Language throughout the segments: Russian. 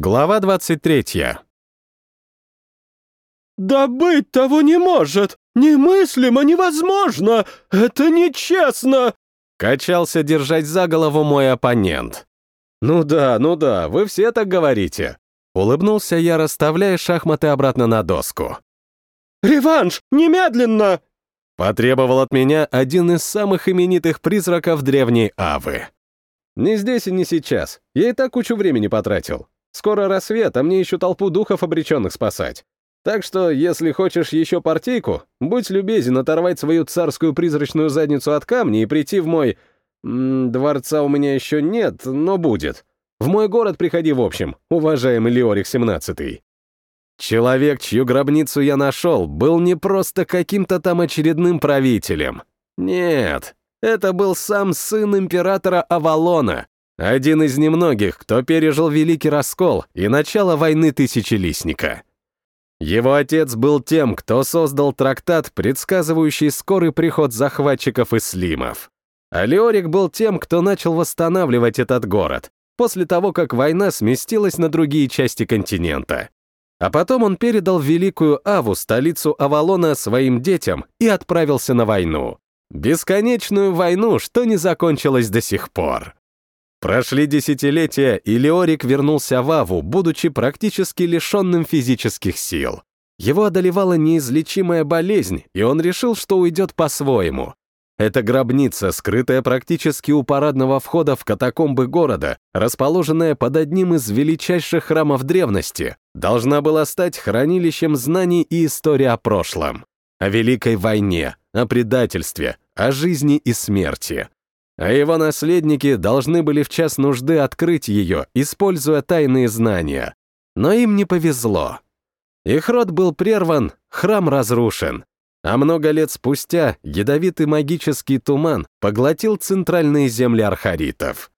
Глава 23. «Да быть того не может! Немыслимо, невозможно! Это нечестно!» Качался держать за голову мой оппонент. «Ну да, ну да, вы все так говорите». Улыбнулся я, расставляя шахматы обратно на доску. «Реванш! Немедленно!» Потребовал от меня один из самых именитых призраков древней Авы. «Не здесь и не сейчас. Я и так кучу времени потратил. Скоро рассвет, а мне еще толпу духов обреченных спасать. Так что, если хочешь еще партийку, будь любезен оторвать свою царскую призрачную задницу от камня и прийти в мой... М -м, дворца у меня еще нет, но будет. В мой город приходи в общем, уважаемый Леорик 17 Человек, чью гробницу я нашел, был не просто каким-то там очередным правителем. Нет, это был сам сын императора Авалона, один из немногих, кто пережил Великий Раскол и начало войны Тысячелистника. Его отец был тем, кто создал трактат, предсказывающий скорый приход захватчиков и слимов. А Леорик был тем, кто начал восстанавливать этот город, после того, как война сместилась на другие части континента. А потом он передал Великую Аву, столицу Авалона, своим детям и отправился на войну. Бесконечную войну, что не закончилась до сих пор. Прошли десятилетия, и Леорик вернулся в Аву, будучи практически лишенным физических сил. Его одолевала неизлечимая болезнь, и он решил, что уйдет по-своему. Эта гробница, скрытая практически у парадного входа в катакомбы города, расположенная под одним из величайших храмов древности, должна была стать хранилищем знаний и истории о прошлом, о Великой войне, о предательстве, о жизни и смерти а его наследники должны были в час нужды открыть ее, используя тайные знания. Но им не повезло. Их род был прерван, храм разрушен. А много лет спустя ядовитый магический туман поглотил центральные земли архаритов.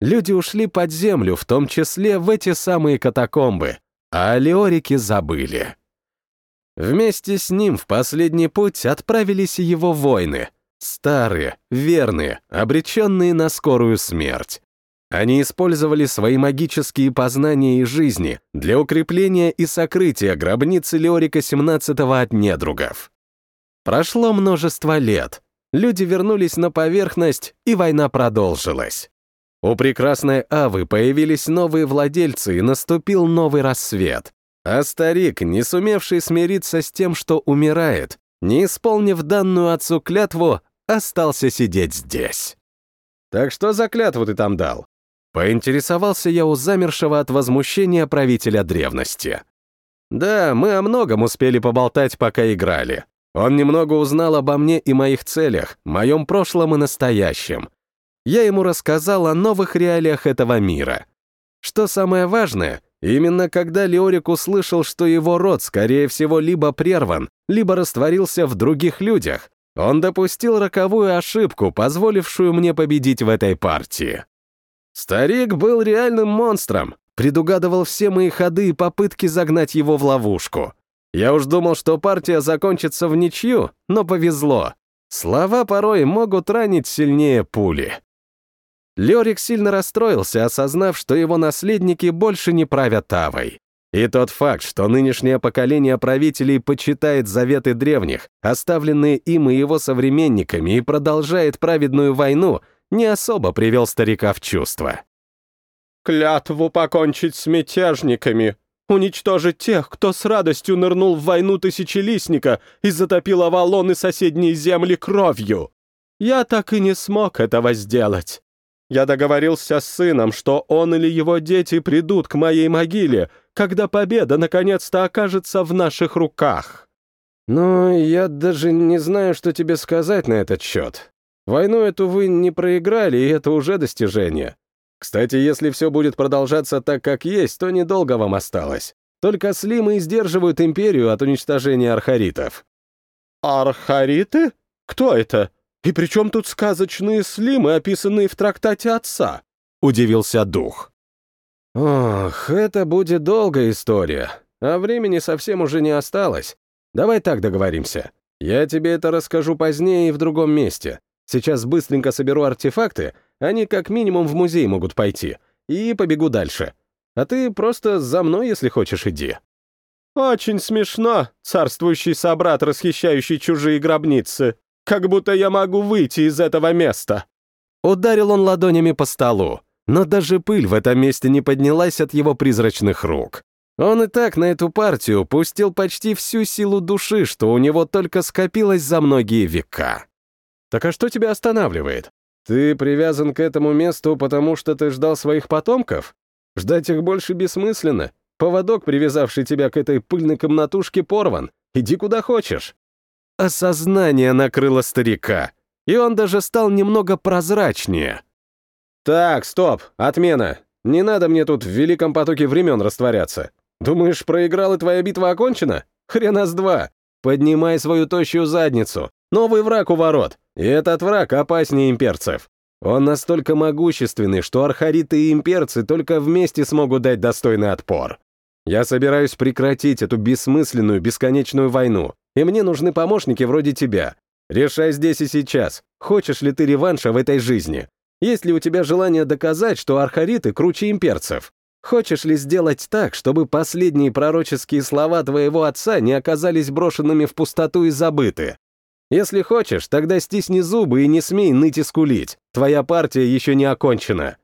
Люди ушли под землю, в том числе в эти самые катакомбы, а алиорики забыли. Вместе с ним в последний путь отправились его воины, Старые, верные, обреченные на скорую смерть. Они использовали свои магические познания и жизни для укрепления и сокрытия гробницы Леорика XVII от недругов. Прошло множество лет. Люди вернулись на поверхность, и война продолжилась. У прекрасной Авы появились новые владельцы, и наступил новый рассвет. А старик, не сумевший смириться с тем, что умирает, не исполнив данную отцу клятву, остался сидеть здесь. «Так что за клятву ты там дал?» Поинтересовался я у замершего от возмущения правителя древности. Да, мы о многом успели поболтать, пока играли. Он немного узнал обо мне и моих целях, моем прошлом и настоящем. Я ему рассказал о новых реалиях этого мира. Что самое важное, именно когда Леорик услышал, что его род, скорее всего, либо прерван, либо растворился в других людях, он допустил роковую ошибку, позволившую мне победить в этой партии. Старик был реальным монстром, предугадывал все мои ходы и попытки загнать его в ловушку. Я уж думал, что партия закончится в ничью, но повезло. Слова порой могут ранить сильнее пули. Лерик сильно расстроился, осознав, что его наследники больше не правят Авой. И тот факт, что нынешнее поколение правителей почитает заветы древних, оставленные им и его современниками, и продолжает праведную войну, не особо привел старика в чувство. «Клятву покончить с мятежниками, уничтожить тех, кто с радостью нырнул в войну Тысячелистника и затопил Авалон и соседние земли кровью. Я так и не смог этого сделать. Я договорился с сыном, что он или его дети придут к моей могиле, когда победа наконец-то окажется в наших руках. Ну, я даже не знаю, что тебе сказать на этот счет. Войну эту вы не проиграли, и это уже достижение. Кстати, если все будет продолжаться так, как есть, то недолго вам осталось. Только слимы сдерживают империю от уничтожения архаритов. Архариты? Кто это? И при чем тут сказочные слимы, описанные в трактате отца?» — удивился дух. «Ох, это будет долгая история, а времени совсем уже не осталось. Давай так договоримся. Я тебе это расскажу позднее и в другом месте. Сейчас быстренько соберу артефакты, они как минимум в музей могут пойти, и побегу дальше. а ты просто за мной, если хочешь, иди». «Очень смешно, царствующий собрат, расхищающий чужие гробницы. Как будто я могу выйти из этого места». Ударил он ладонями по столу, но даже пыль в этом месте не поднялась от его призрачных рук. Он и так на эту партию пустил почти всю силу души, что у него только скопилось за многие века. Так а что тебя останавливает? Ты привязан к этому месту, потому что ты ждал своих потомков? Ждать их больше бессмысленно. Поводок, привязавший тебя к этой пыльной комнатушке, порван. Иди куда хочешь. Осознание накрыло старика, и он даже стал немного прозрачнее. Так, стоп, отмена. Не надо мне тут в великом потоке времен растворяться. Думаешь, проиграл и твоя битва окончена? Хрена с два. Поднимай свою тощую задницу. Новый враг у ворот. И этот враг опаснее имперцев. Он настолько могущественный, что архариты и имперцы только вместе смогут дать достойный отпор. Я собираюсь прекратить эту бессмысленную, бесконечную войну, и мне нужны помощники вроде тебя. Решай здесь и сейчас, хочешь ли ты реванша в этой жизни. Есть ли у тебя желание доказать, что архариты круче имперцев? Хочешь ли сделать так, чтобы последние пророческие слова твоего отца не оказались брошенными в пустоту и забыты? Если хочешь, тогда стисни зубы и не смей ныть и скулить. Твоя партия еще не окончена».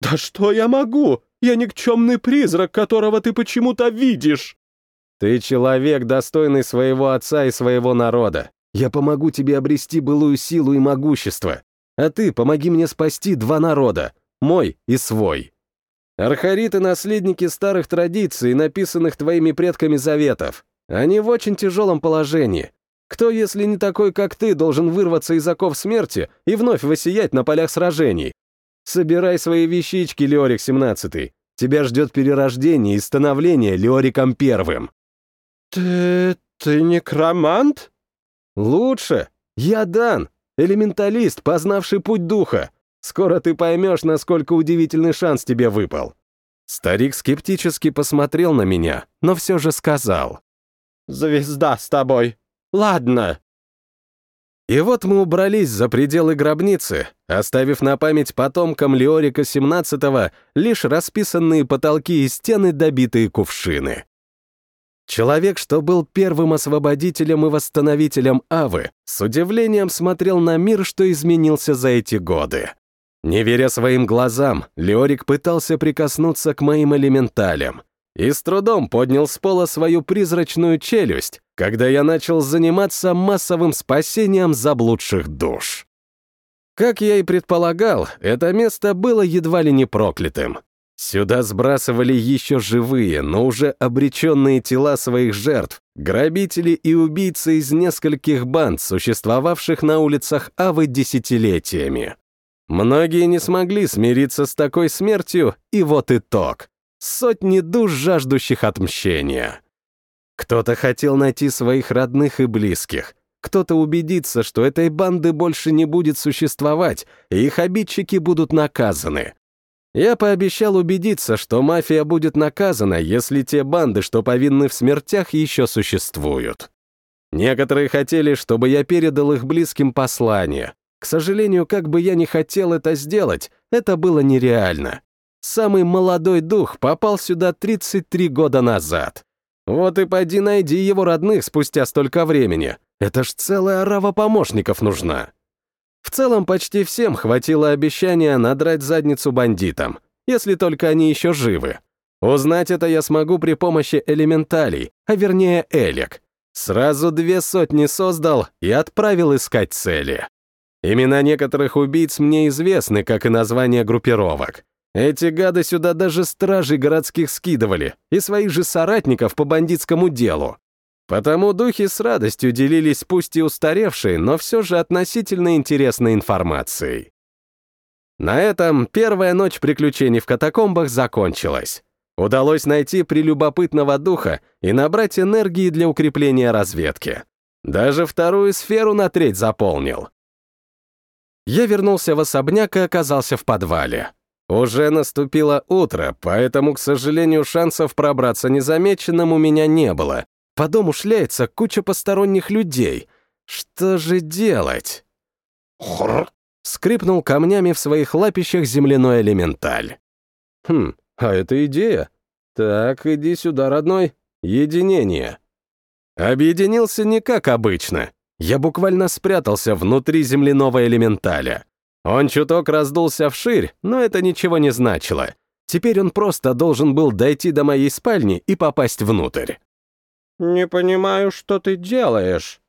«Да что я могу? Я никчемный призрак, которого ты почему-то видишь!» «Ты человек, достойный своего отца и своего народа. Я помогу тебе обрести былую силу и могущество. А ты помоги мне спасти два народа, мой и свой». Архариты — наследники старых традиций, написанных твоими предками заветов. Они в очень тяжелом положении. Кто, если не такой, как ты, должен вырваться из оков смерти и вновь воссиять на полях сражений? Собирай свои вещички, Леорик 17 Тебя ждет перерождение и становление Леориком Первым. Ты... ты некромант? Лучше. Я Дан, элементалист, познавший путь духа. Скоро ты поймешь, насколько удивительный шанс тебе выпал». Старик скептически посмотрел на меня, но все же сказал. «Звезда с тобой. Ладно». И вот мы убрались за пределы гробницы, оставив на память потомкам Леорика XVII лишь расписанные потолки и стены, добитые кувшины. Человек, что был первым освободителем и восстановителем Авы, с удивлением смотрел на мир, что изменился за эти годы. Не веря своим глазам, Леорик пытался прикоснуться к моим элементалям и с трудом поднял с пола свою призрачную челюсть, когда я начал заниматься массовым спасением заблудших душ. Как я и предполагал, это место было едва ли не проклятым. Сюда сбрасывали еще живые, но уже обреченные тела своих жертв, грабители и убийцы из нескольких банд, существовавших на улицах Авы десятилетиями. Многие не смогли смириться с такой смертью, и вот итог. Сотни душ, жаждущих отмщения. Кто-то хотел найти своих родных и близких, кто-то убедиться, что этой банды больше не будет существовать, и их обидчики будут наказаны. Я пообещал убедиться, что мафия будет наказана, если те банды, что повинны в смертях, еще существуют. Некоторые хотели, чтобы я передал их близким послание, к сожалению, как бы я ни хотел это сделать, это было нереально. Самый молодой дух попал сюда 33 года назад. Вот и пойди найди его родных спустя столько времени. Это ж целая орава помощников нужна. В целом, почти всем хватило обещания надрать задницу бандитам, если только они еще живы. Узнать это я смогу при помощи элементалей, а вернее элек. Сразу две сотни создал и отправил искать цели. Имена некоторых убийц мне известны, как и названия группировок. Эти гады сюда даже стражей городских скидывали и своих же соратников по бандитскому делу. Потому духи с радостью делились пусть и устаревшей, но все же относительно интересной информацией. На этом первая ночь приключений в катакомбах закончилась. Удалось найти прелюбопытного духа и набрать энергии для укрепления разведки. Даже вторую сферу на треть заполнил. Я вернулся в особняк и оказался в подвале. Уже наступило утро, поэтому, к сожалению, шансов пробраться незамеченным у меня не было. По дому шляется куча посторонних людей. Что же делать? Хр! Скрипнул камнями в своих лапищах земляной элементаль. Хм, А это идея. Так, иди сюда, родной. Единение. Объединился не как обычно. Я буквально спрятался внутри земляного элементаля. Он чуток раздулся вширь, но это ничего не значило. Теперь он просто должен был дойти до моей спальни и попасть внутрь. «Не понимаю, что ты делаешь».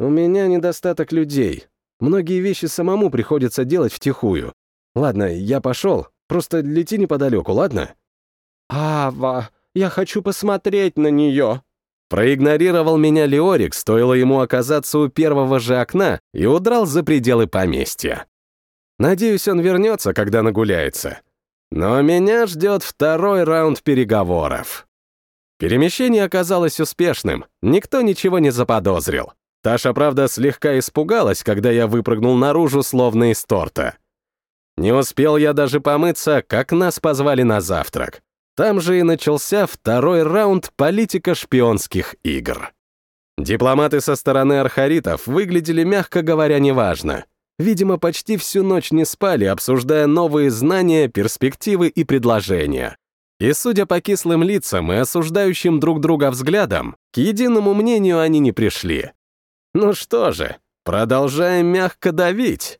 «У меня недостаток людей. Многие вещи самому приходится делать втихую. Ладно, я пошел. Просто лети неподалеку, ладно?» «Ава, я хочу посмотреть на нее!» Проигнорировал меня Леорик, стоило ему оказаться у первого же окна и удрал за пределы поместья. Надеюсь, он вернется, когда нагуляется. Но меня ждет второй раунд переговоров. Перемещение оказалось успешным, никто ничего не заподозрил. Таша, правда, слегка испугалась, когда я выпрыгнул наружу, словно из торта. Не успел я даже помыться, как нас позвали на завтрак. Там же и начался второй раунд политика шпионских игр. Дипломаты со стороны архаритов выглядели, мягко говоря, неважно. Видимо, почти всю ночь не спали, обсуждая новые знания, перспективы и предложения. И, судя по кислым лицам и осуждающим друг друга взглядам, к единому мнению они не пришли. Ну что же, продолжаем мягко давить.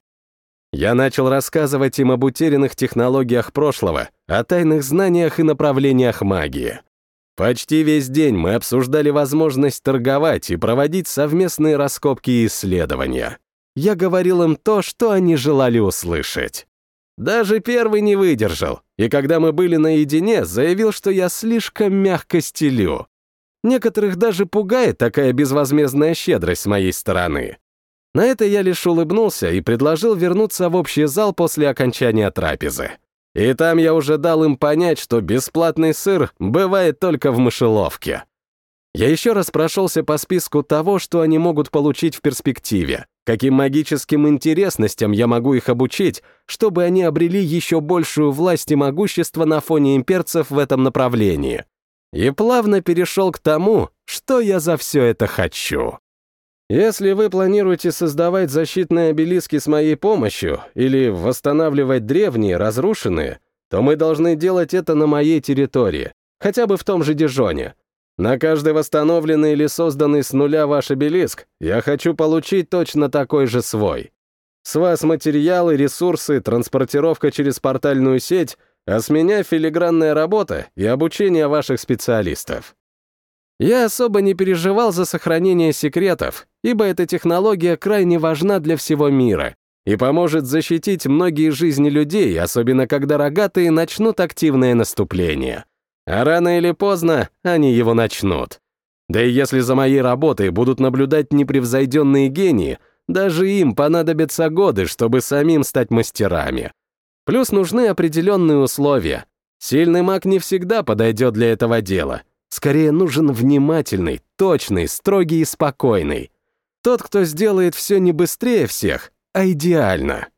Я начал рассказывать им об утерянных технологиях прошлого, о тайных знаниях и направлениях магии. Почти весь день мы обсуждали возможность торговать и проводить совместные раскопки и исследования. Я говорил им то, что они желали услышать. Даже первый не выдержал, и когда мы были наедине, заявил, что я слишком мягко стелю. Некоторых даже пугает такая безвозмездная щедрость с моей стороны. На это я лишь улыбнулся и предложил вернуться в общий зал после окончания трапезы. И там я уже дал им понять, что бесплатный сыр бывает только в мышеловке. Я еще раз прошелся по списку того, что они могут получить в перспективе, каким магическим интересностям я могу их обучить, чтобы они обрели еще большую власть и могущество на фоне имперцев в этом направлении. И плавно перешел к тому, что я за все это хочу. Если вы планируете создавать защитные обелиски с моей помощью или восстанавливать древние, разрушенные, то мы должны делать это на моей территории, хотя бы в том же Дижоне. На каждый восстановленный или созданный с нуля ваш обелиск я хочу получить точно такой же свой. С вас материалы, ресурсы, транспортировка через портальную сеть, а с меня филигранная работа и обучение ваших специалистов. Я особо не переживал за сохранение секретов, ибо эта технология крайне важна для всего мира и поможет защитить многие жизни людей, особенно когда рогатые начнут активное наступление. А рано или поздно они его начнут. Да и если за моей работой будут наблюдать непревзойденные гении, даже им понадобятся годы, чтобы самим стать мастерами. Плюс нужны определенные условия. Сильный маг не всегда подойдет для этого дела — Скорее нужен внимательный, точный, строгий и спокойный. Тот, кто сделает все не быстрее всех, а идеально.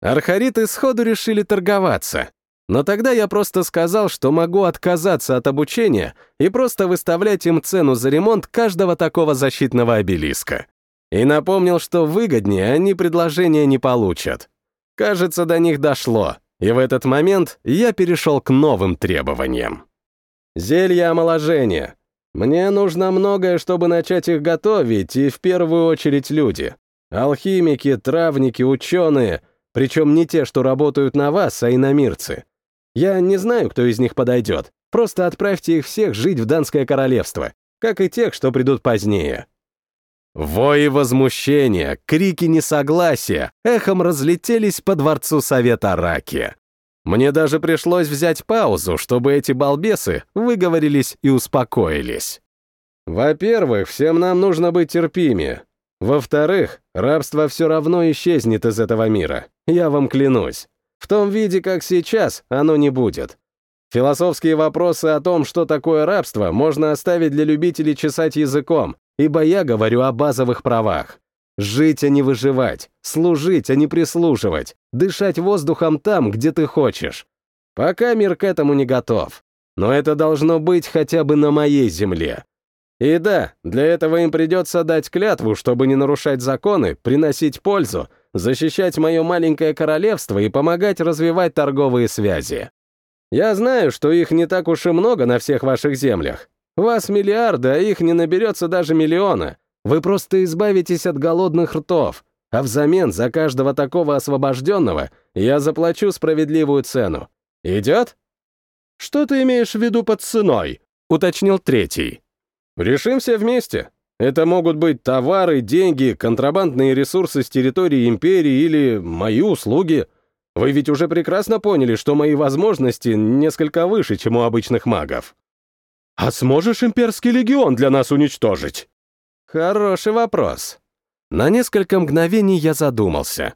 Архариты сходу решили торговаться. Но тогда я просто сказал, что могу отказаться от обучения и просто выставлять им цену за ремонт каждого такого защитного обелиска. И напомнил, что выгоднее они предложения не получат. Кажется, до них дошло, и в этот момент я перешел к новым требованиям. Зелья омоложения. Мне нужно многое, чтобы начать их готовить, и в первую очередь люди. Алхимики, травники, ученые, причем не те, что работают на вас, а иномирцы. Я не знаю, кто из них подойдет. Просто отправьте их всех жить в Данское королевство, как и тех, что придут позднее. Вои возмущения, крики несогласия эхом разлетелись по дворцу Совета Раки. Мне даже пришлось взять паузу, чтобы эти балбесы выговорились и успокоились. Во-первых, всем нам нужно быть терпимее. Во-вторых, рабство все равно исчезнет из этого мира, я вам клянусь. В том виде, как сейчас, оно не будет. Философские вопросы о том, что такое рабство, можно оставить для любителей чесать языком, ибо я говорю о базовых правах. Жить, а не выживать, служить, а не прислуживать, дышать воздухом там, где ты хочешь. Пока мир к этому не готов. Но это должно быть хотя бы на моей земле. И да, для этого им придется дать клятву, чтобы не нарушать законы, приносить пользу, защищать мое маленькое королевство и помогать развивать торговые связи. Я знаю, что их не так уж и много на всех ваших землях. Вас миллиарды, а их не наберется даже миллиона. Вы просто избавитесь от голодных ртов, а взамен за каждого такого освобожденного я заплачу справедливую цену. Идет? Что ты имеешь в виду под ценой? Уточнил третий. Решим все вместе. Это могут быть товары, деньги, контрабандные ресурсы с территории империи или мои услуги. Вы ведь уже прекрасно поняли, что мои возможности несколько выше, чем у обычных магов. А сможешь имперский легион для нас уничтожить? Хороший вопрос. На несколько мгновений я задумался.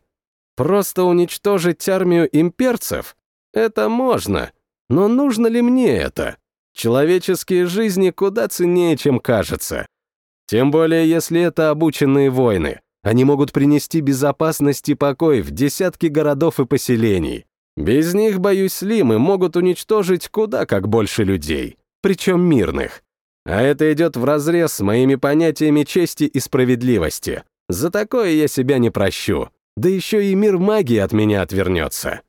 Просто уничтожить армию имперцев? Это можно. Но нужно ли мне это? Человеческие жизни куда ценнее, чем кажется. Тем более, если это обученные войны. Они могут принести безопасность и покой в десятки городов и поселений. Без них, боюсь, слимы могут уничтожить куда как больше людей, причем мирных. А это идет вразрез с моими понятиями чести и справедливости. За такое я себя не прощу. Да еще и мир магии от меня отвернется.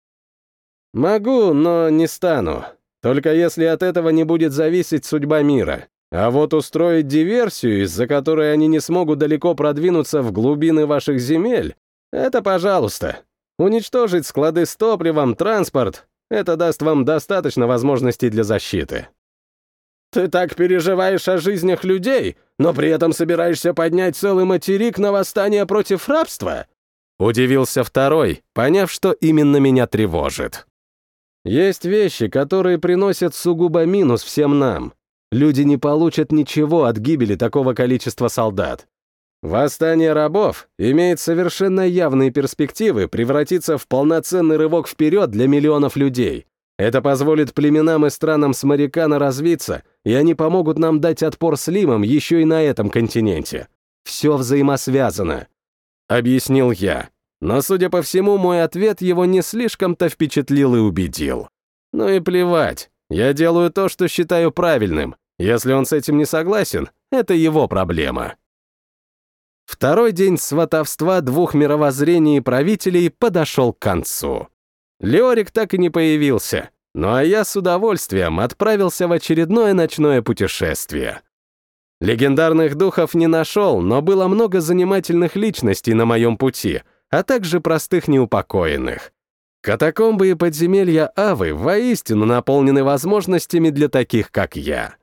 Могу, но не стану. Только если от этого не будет зависеть судьба мира. А вот устроить диверсию, из-за которой они не смогут далеко продвинуться в глубины ваших земель, это пожалуйста. Уничтожить склады с топливом, транспорт — это даст вам достаточно возможностей для защиты. Ты так переживаешь о жизнях людей, но при этом собираешься поднять целый материк на восстание против рабства? Удивился второй, поняв, что именно меня тревожит. Есть вещи, которые приносят сугубо минус всем нам, Люди не получат ничего от гибели такого количества солдат. Восстание рабов имеет совершенно явные перспективы превратиться в полноценный рывок вперед для миллионов людей. Это позволит племенам и странам с Марикана развиться, и они помогут нам дать отпор слимам еще и на этом континенте. Все взаимосвязано. Объяснил я. Но, судя по всему, мой ответ его не слишком-то впечатлил и убедил. Ну и плевать. Я делаю то, что считаю правильным. Если он с этим не согласен, это его проблема. Второй день сватовства двух мировоззрений правителей подошел к концу. Леорик так и не появился, ну а я с удовольствием отправился в очередное ночное путешествие. Легендарных духов не нашел, но было много занимательных личностей на моем пути, а также простых неупокоенных. Катакомбы и подземелья Авы воистину наполнены возможностями для таких, как я.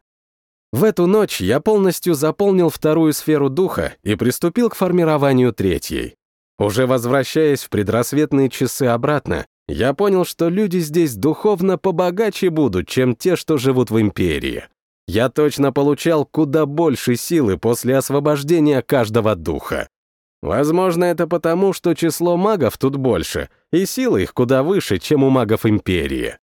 В эту ночь я полностью заполнил вторую сферу духа и приступил к формированию третьей. Уже возвращаясь в предрассветные часы обратно, я понял, что люди здесь духовно побогаче будут, чем те, что живут в Империи. Я точно получал куда больше силы после освобождения каждого духа. Возможно, это потому, что число магов тут больше, и сила их куда выше, чем у магов Империи.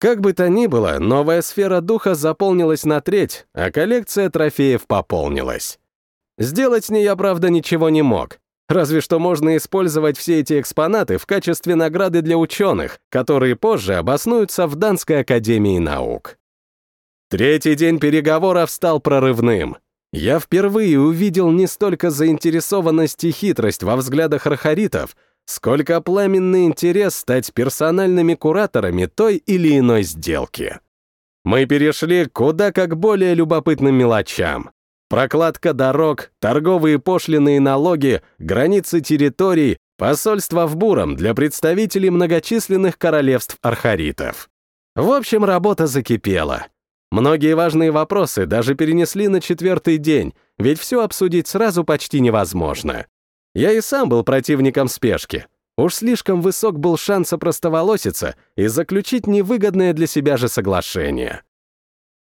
Как бы то ни было, новая сфера духа заполнилась на треть, а коллекция трофеев пополнилась. Сделать с ней я, правда, ничего не мог. Разве что можно использовать все эти экспонаты в качестве награды для ученых, которые позже обоснуются в Данской академии наук. Третий день переговоров стал прорывным. Я впервые увидел не столько заинтересованность и хитрость во взглядах архаритов, сколько пламенный интерес стать персональными кураторами той или иной сделки. Мы перешли куда как более любопытным мелочам. Прокладка дорог, торговые пошлины и налоги, границы территорий, посольство в Буром для представителей многочисленных королевств архаритов. В общем, работа закипела. Многие важные вопросы даже перенесли на четвертый день, ведь все обсудить сразу почти невозможно. Я и сам был противником спешки. Уж слишком высок был шанс опростоволоситься и заключить невыгодное для себя же соглашение.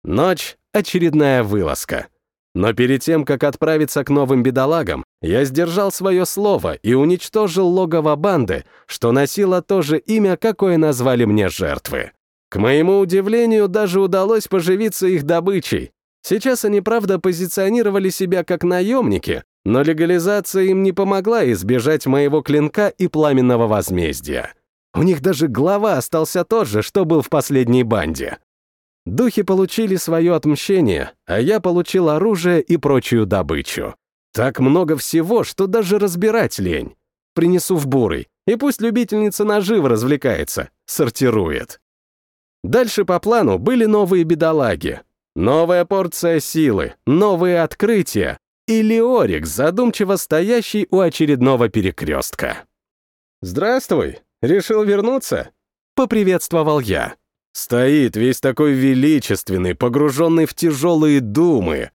Ночь — очередная вылазка. Но перед тем, как отправиться к новым бедолагам, я сдержал свое слово и уничтожил логово банды, что носило то же имя, какое назвали мне жертвы. К моему удивлению, даже удалось поживиться их добычей. Сейчас они, правда, позиционировали себя как наемники, но легализация им не помогла избежать моего клинка и пламенного возмездия. У них даже глава остался тот же, что был в последней банде. Духи получили свое отмщение, а я получил оружие и прочую добычу. Так много всего, что даже разбирать лень. Принесу в бурый, и пусть любительница нажива развлекается, сортирует. Дальше по плану были новые бедолаги. Новая порция силы, новые открытия и Леорик, задумчиво стоящий у очередного перекрестка. «Здравствуй! Решил вернуться?» — поприветствовал я. Стоит весь такой величественный, погруженный в тяжелые думы.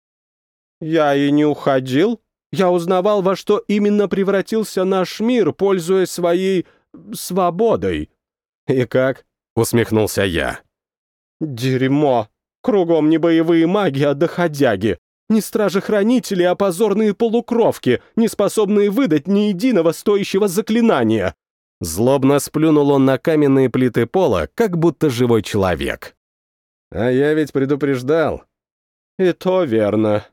«Я и не уходил. Я узнавал, во что именно превратился наш мир, пользуясь своей... свободой». «И как?» — усмехнулся я. «Дерьмо! Кругом не боевые маги, а доходяги. Не стражи-хранители, а позорные полукровки, не способные выдать ни единого стоящего заклинания». Злобно сплюнул он на каменные плиты пола, как будто живой человек. «А я ведь предупреждал». «И то верно.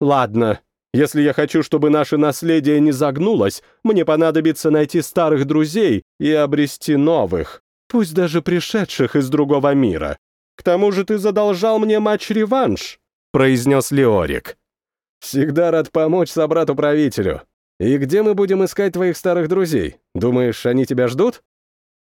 Ладно, если я хочу, чтобы наше наследие не загнулось, мне понадобится найти старых друзей и обрести новых, пусть даже пришедших из другого мира. К тому же ты задолжал мне матч-реванш», — произнес Леорик. «Всегда рад помочь собрату-правителю. И где мы будем искать твоих старых друзей? Думаешь, они тебя ждут?»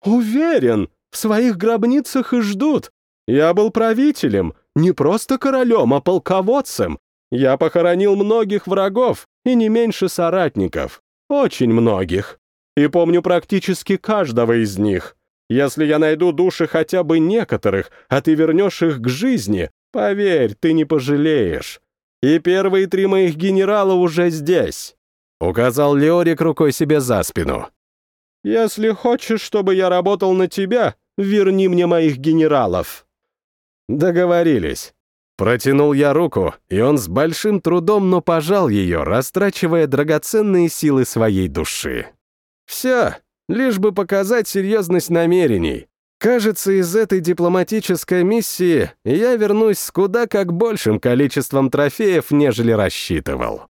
«Уверен, в своих гробницах и ждут. Я был правителем, не просто королем, а полководцем. Я похоронил многих врагов и не меньше соратников. Очень многих. И помню практически каждого из них. Если я найду души хотя бы некоторых, а ты вернешь их к жизни, поверь, ты не пожалеешь. И первые три моих генерала уже здесь. Указал Леорик рукой себе за спину. «Если хочешь, чтобы я работал на тебя, верни мне моих генералов». Договорились. Протянул я руку, и он с большим трудом, но пожал ее, растрачивая драгоценные силы своей души. Все, лишь бы показать серьезность намерений. Кажется, из этой дипломатической миссии я вернусь с куда как большим количеством трофеев, нежели рассчитывал.